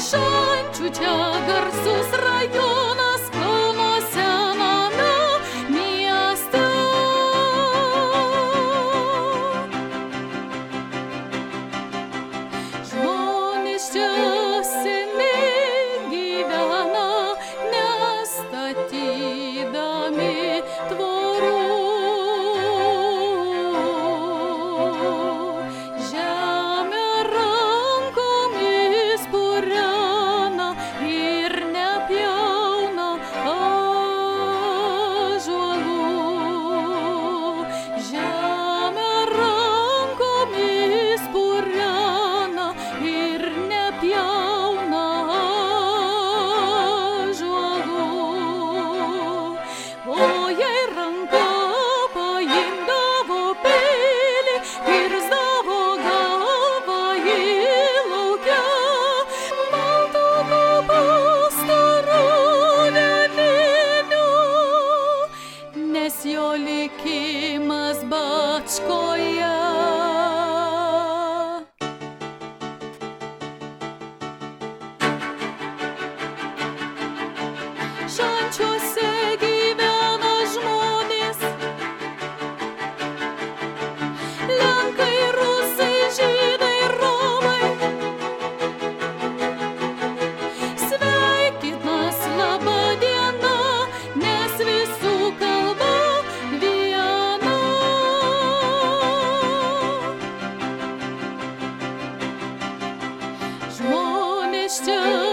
Шанчу тягар с района. escolha. Schon To.